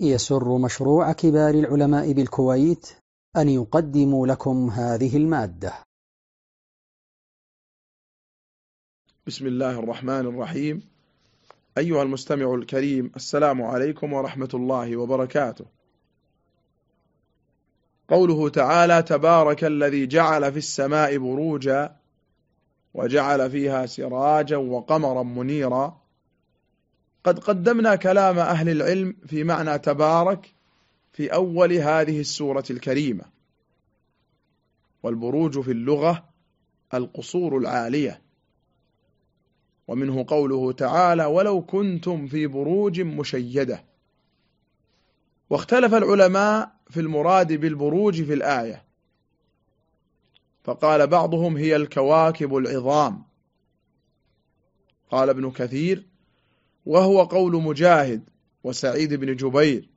يسر مشروع كبار العلماء بالكويت أن يقدم لكم هذه المادة. بسم الله الرحمن الرحيم. أيها المستمع الكريم السلام عليكم ورحمة الله وبركاته. قوله تعالى تبارك الذي جعل في السماء بروجا وجعل فيها سراجا وقمرا منيرا. قد قدمنا كلام أهل العلم في معنى تبارك في أول هذه السورة الكريمة والبروج في اللغة القصور العالية. ومنه قوله تعالى ولو كنتم في بروج مشيدة واختلف العلماء في المراد بالبروج في الآية. فقال بعضهم هي الكواكب العظام قال ابن كثير وهو قول مجاهد وسعيد بن جبير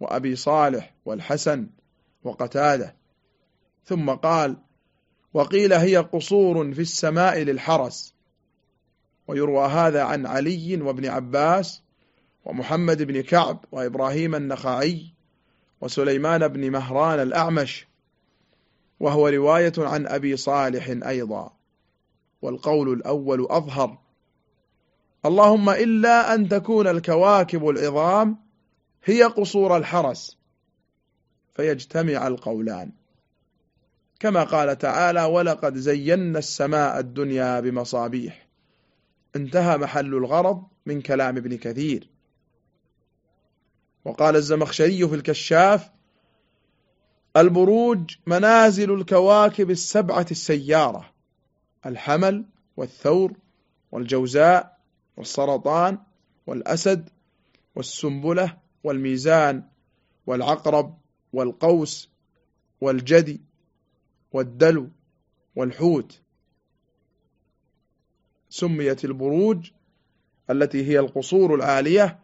وأبي صالح والحسن وقتاده. ثم قال وقيل هي قصور في السماء للحرس. ويروى هذا عن علي وابن عباس ومحمد بن كعب وإبراهيم النخعي وسليمان بن مهران الأعمش. وهو رواية عن أبي صالح أيضا. والقول الأول أظهر اللهم إلا أن تكون الكواكب العظام هي قصور الحرس فيجتمع القولان. كما قال تعالى ولقد زينا السماء الدنيا بمصابيح انتهى محل الغرض من كلام ابن كثير. وقال الزمخشري في الكشاف البروج منازل الكواكب السبعة السيارة الحمل والثور والجوزاء والسرطان والأسد والسنبلة والميزان والعقرب والقوس والجدي والدلو والحوت. سميت البروج التي هي القصور العالية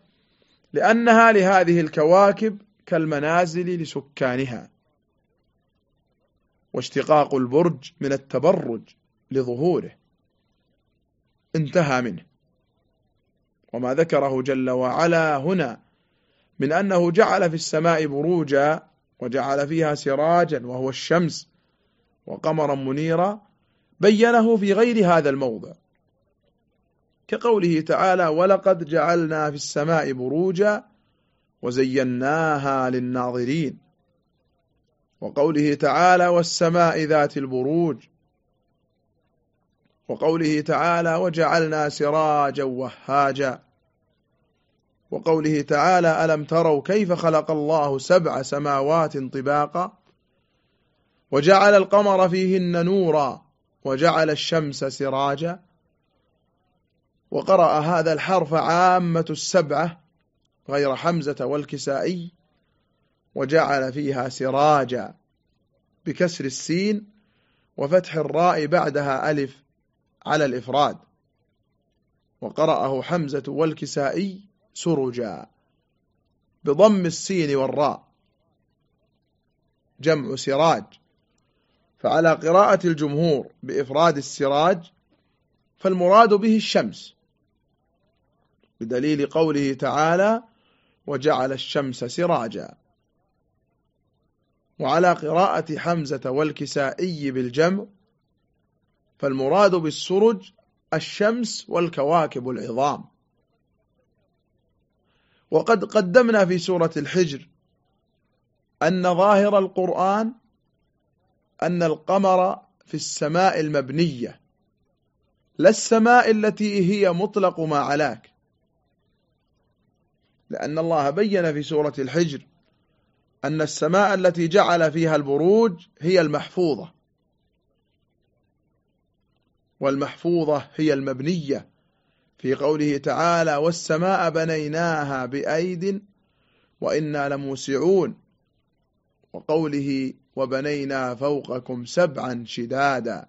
لأنها لهذه الكواكب كالمنازل لسكانها. واشتقاق البرج من التبرج لظهوره. انتهى منه. وما ذكره جل وعلا هنا من أنه جعل في السماء بروجا وجعل فيها سراجا وهو الشمس وقمرا منيرا بينه في غير هذا الموضع كقوله تعالى ولقد جعلنا في السماء بروجا وزيناها للناظرين وقوله تعالى والسماء ذات البروج وقوله تعالى وجعلنا سراجا وهاجا. وقوله تعالى ألم تروا كيف خلق الله سبع سماوات طباقا؟ وجعل القمر فيهن نورا وجعل الشمس سراجا. وقرأ هذا الحرف عامة السبعة غير حمزة والكسائي. وجعل فيها سراجا بكسر السين وفتح الراء بعدها ألف. على الإفراد. وقرأه حمزة والكسائي سرجا بضم السين والراء. جمع سراج. فعلى قراءة الجمهور بإفراد السراج فالمراد به الشمس. بدليل قوله تعالى وجعل الشمس سراجا. وعلى قراءة حمزة والكسائي بالجمع فالمراد بالسرج الشمس والكواكب العظام. وقد قدمنا في سورة الحجر أن ظاهر القرآن أن القمر في السماء المبنية لا السماء التي هي مطلق ما علاك. لأن الله بين في سورة الحجر أن السماء التي جعل فيها البروج هي المحفوظة. والمحفوظة هي المبنية. في قوله تعالى والسماء بنيناها بأيد وإنا لموسعون وقوله وبنينا فوقكم سبعا شدادا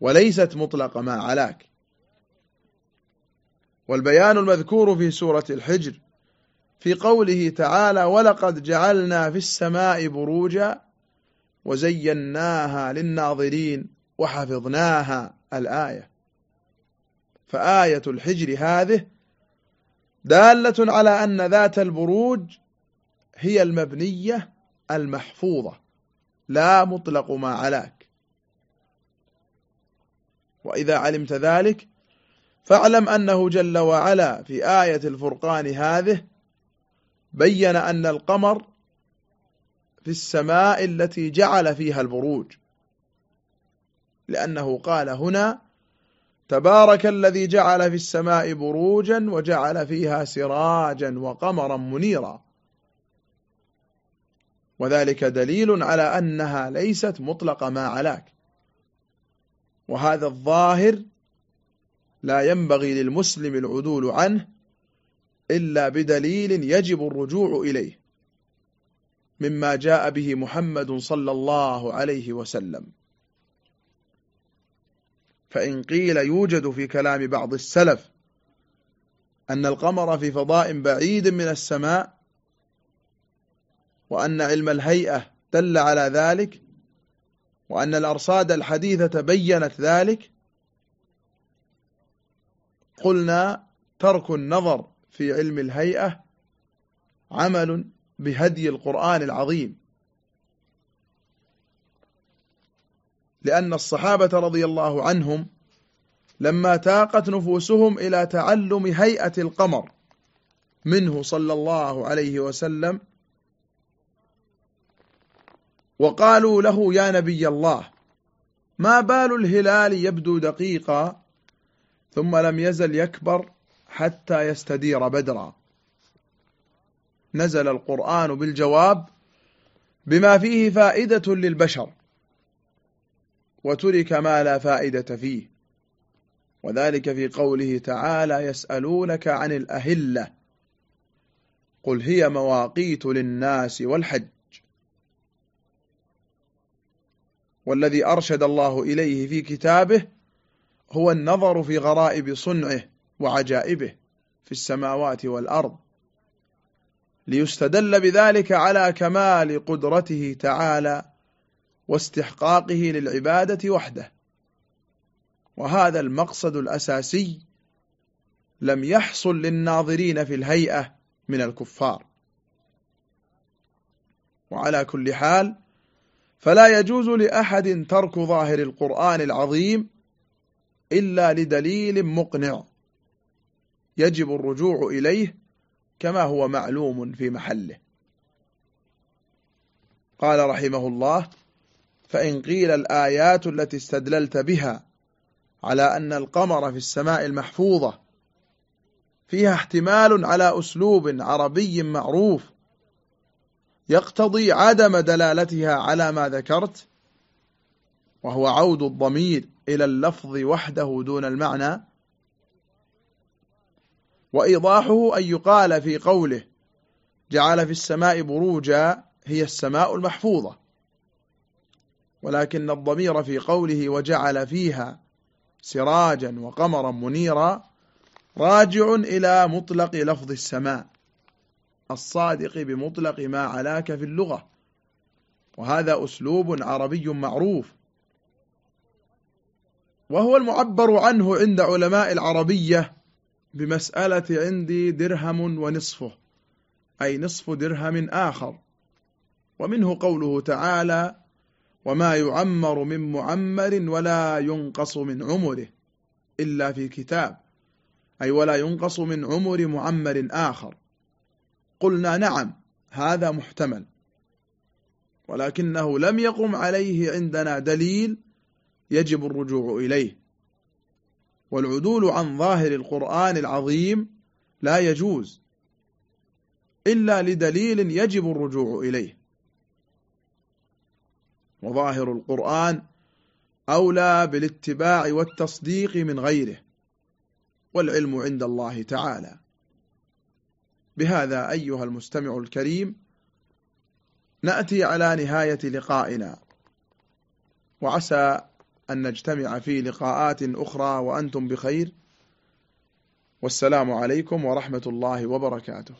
وليست مطلق ما علاك. والبيان المذكور في سورة الحجر في قوله تعالى ولقد جعلنا في السماء بروجا وزيناها للناظرين وحفظناها الآية. فآية الحجر هذه دالة على أن ذات البروج هي المبنية المحفوظة لا مطلق ما علاك. وإذا علمت ذلك فاعلم أنه جل وعلا في آية الفرقان هذه بين أن القمر في السماء التي جعل فيها البروج. لأنه قال هنا تبارك الذي جعل في السماء بروجا وجعل فيها سراجا وقمرا منيرا. وذلك دليل على أنها ليست مطلق ما علاك. وهذا الظاهر لا ينبغي للمسلم العدول عنه إلا بدليل يجب الرجوع إليه مما جاء به محمد صلى الله عليه وسلم. فإن قيل يوجد في كلام بعض السلف أن القمر في فضاء بعيد من السماء وأن علم الهيئة دل على ذلك وأن الأرصاد الحديثة بينت ذلك قلنا ترك النظر في علم الهيئة عمل بهدي القرآن العظيم. لأن الصحابة رضي الله عنهم لما تاقت نفوسهم إلى تعلم هيئة القمر منه صلى الله عليه وسلم وقالوا له يا نبي الله ما بال الهلال يبدو دقيقا؟ ثم لم يزل يكبر حتى يستدير بدرا. نزل القرآن بالجواب بما فيه فائدة للبشر. وترك ما لا فائدة فيه. وذلك في قوله تعالى يسألونك عن الأهلة. قل هي مواقيت للناس والحج. والذي أرشد الله إليه في كتابه هو النظر في غرائب صنعه وعجائبه في السماوات والأرض. ليستدل بذلك على كمال قدرته تعالى واستحقاقه للعبادة وحده. وهذا المقصد الأساسي لم يحصل للناظرين في الهيئة من الكفار. وعلى كل حال فلا يجوز لأحد ترك ظاهر القرآن العظيم إلا لدليل مقنع يجب الرجوع إليه كما هو معلوم في محله. قال رحمه الله فإن قيل الآيات التي استدللت بها على أن القمر في السماء المحفوظة فيها احتمال على أسلوب عربي معروف يقتضي عدم دلالتها على ما ذكرت وهو عود الضمير إلى اللفظ وحده دون المعنى وإيضاحه أن يقال في قوله جعل في السماء بروجا هي السماء المحفوظة. ولكن الضمير في قوله وجعل فيها سراجا وقمرا منيرا راجع إلى مطلق لفظ السماء الصادق بمطلق ما علاك في اللغة وهذا أسلوب عربي معروف. وهو المعبر عنه عند علماء العربية بمسألة عندي درهم ونصفه أي نصف درهم آخر ومنه قوله تعالى وما يعمر من معمر ولا ينقص من عمره إلا في كتاب. أي ولا ينقص من عمر معمر آخر. قلنا نعم هذا محتمل. ولكنه لم يقم عليه عندنا دليل يجب الرجوع إليه. والعدول عن ظاهر القرآن العظيم لا يجوز إلا لدليل يجب الرجوع إليه. وظاهر القرآن أولى بالاتباع والتصديق من غيره والعلم عند الله تعالى. بهذا أيها المستمع الكريم نأتي على نهاية لقائنا. وعسى أن نجتمع في لقاءات أخرى وأنتم بخير. والسلام عليكم ورحمة الله وبركاته.